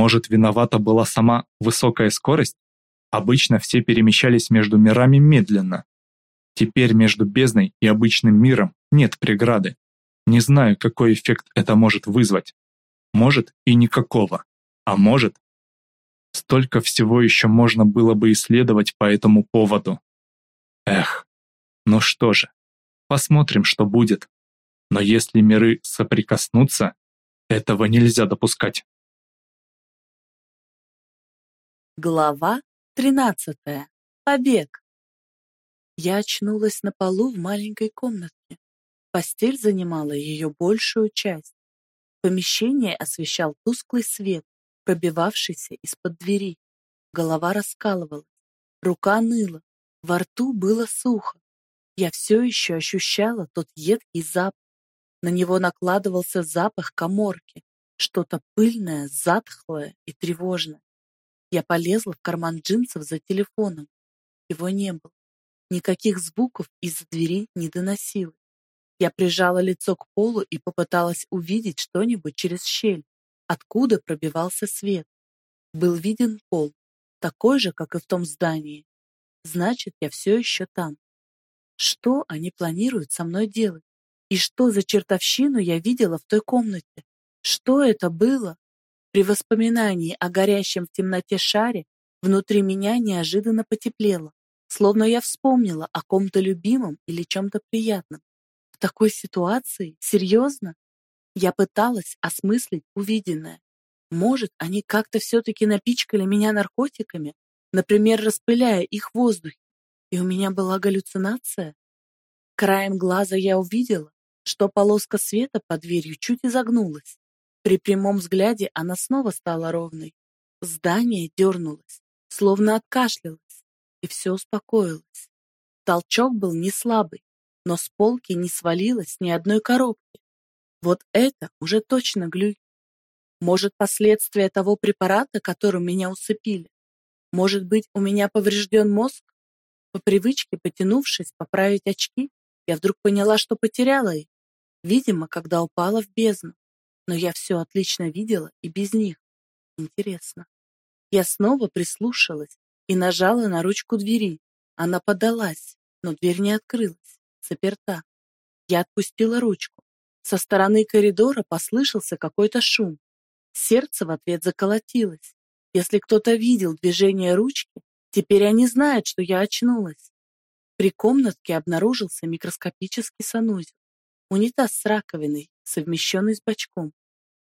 Может, виновата была сама высокая скорость? Обычно все перемещались между мирами медленно. Теперь между бездной и обычным миром нет преграды. Не знаю, какой эффект это может вызвать. Может и никакого. А может... Столько всего еще можно было бы исследовать по этому поводу. Эх, ну что же, посмотрим, что будет. Но если миры соприкоснутся, этого нельзя допускать. Глава 13. Побег. Я очнулась на полу в маленькой комнатке. Постель занимала ее большую часть. Помещение освещал тусклый свет, пробивавшийся из-под двери. Голова раскалывалась, рука ныла, во рту было сухо. Я все еще ощущала тот едкий запах. На него накладывался запах коморки, что-то пыльное, затхлое и тревожное. Я полезла в карман джинсов за телефоном. Его не было. Никаких звуков из-за двери не доносилось. Я прижала лицо к полу и попыталась увидеть что-нибудь через щель, откуда пробивался свет. Был виден пол, такой же, как и в том здании. Значит, я все еще там. Что они планируют со мной делать? И что за чертовщину я видела в той комнате? Что это было? При воспоминании о горящем в темноте шаре внутри меня неожиданно потеплело, словно я вспомнила о ком-то любимом или чем-то приятном. В такой ситуации? Серьезно? Я пыталась осмыслить увиденное. Может, они как-то все-таки напичкали меня наркотиками, например, распыляя их в воздухе, и у меня была галлюцинация? Краем глаза я увидела, что полоска света под дверью чуть изогнулась. При прямом взгляде она снова стала ровной. Здание дернулось, словно откашлялось, и все успокоилось. Толчок был не слабый, но с полки не свалилось ни одной коробки. Вот это уже точно глюки. Может, последствия того препарата, которым меня усыпили? Может быть, у меня поврежден мозг? По привычке, потянувшись поправить очки, я вдруг поняла, что потеряла их. Видимо, когда упала в бездну но я все отлично видела и без них. Интересно. Я снова прислушалась и нажала на ручку двери. Она подалась, но дверь не открылась, заперта. Я отпустила ручку. Со стороны коридора послышался какой-то шум. Сердце в ответ заколотилось. Если кто-то видел движение ручки, теперь они знают, что я очнулась. При комнатке обнаружился микроскопический санузел. Унитаз с раковиной, совмещенный с бачком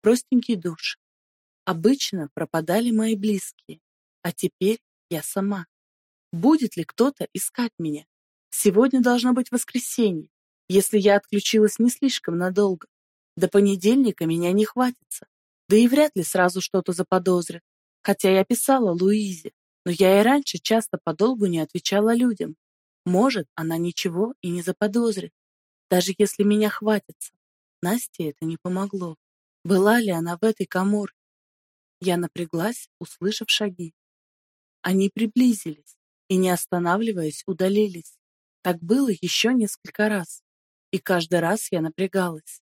простенький душ. Обычно пропадали мои близкие, а теперь я сама. Будет ли кто-то искать меня? Сегодня должно быть воскресенье, если я отключилась не слишком надолго. До понедельника меня не хватится, да и вряд ли сразу что-то заподозрят. Хотя я писала Луизе, но я и раньше часто подолгу не отвечала людям. Может, она ничего и не заподозрит, даже если меня хватится. Насте это не помогло. Была ли она в этой коморке? Я напряглась, услышав шаги. Они приблизились и, не останавливаясь, удалились. Так было еще несколько раз, и каждый раз я напрягалась.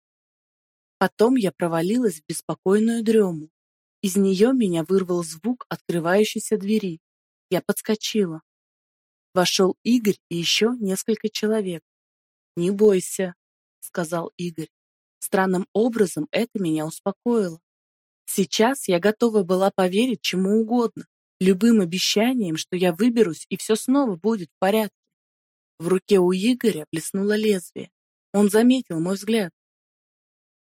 Потом я провалилась в беспокойную дрему. Из нее меня вырвал звук открывающейся двери. Я подскочила. Вошел Игорь и еще несколько человек. «Не бойся», — сказал Игорь. Странным образом это меня успокоило. Сейчас я готова была поверить чему угодно, любым обещаниям, что я выберусь и все снова будет в порядке. В руке у Игоря блеснуло лезвие. Он заметил мой взгляд.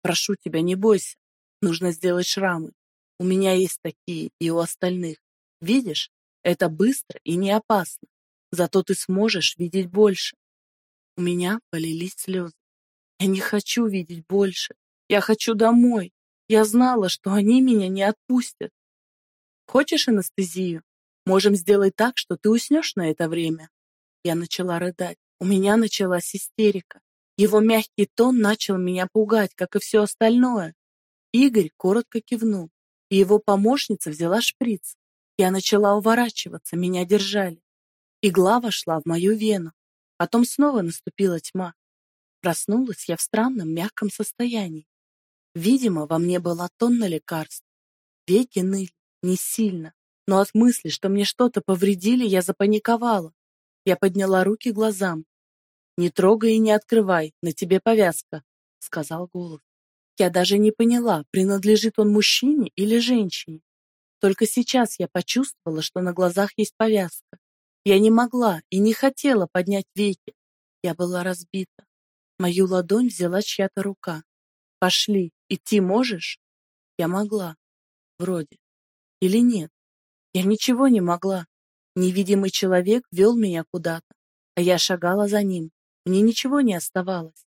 «Прошу тебя, не бойся. Нужно сделать шрамы. У меня есть такие и у остальных. Видишь, это быстро и не опасно. Зато ты сможешь видеть больше». У меня полились слезы. Я не хочу видеть больше. Я хочу домой. Я знала, что они меня не отпустят. Хочешь анестезию? Можем сделать так, что ты уснешь на это время. Я начала рыдать. У меня началась истерика. Его мягкий тон начал меня пугать, как и все остальное. Игорь коротко кивнул, и его помощница взяла шприц. Я начала уворачиваться, меня держали. Игла вошла в мою вену. Потом снова наступила тьма. Проснулась я в странном мягком состоянии. Видимо, во мне была тонна лекарств. Веки ныли, Не сильно, но от мысли, что мне что-то повредили, я запаниковала. Я подняла руки глазам. «Не трогай и не открывай, на тебе повязка», — сказал голос. Я даже не поняла, принадлежит он мужчине или женщине. Только сейчас я почувствовала, что на глазах есть повязка. Я не могла и не хотела поднять веки. Я была разбита. Мою ладонь взяла чья-то рука. «Пошли, идти можешь?» Я могла. Вроде. Или нет? Я ничего не могла. Невидимый человек вел меня куда-то, а я шагала за ним. Мне ничего не оставалось.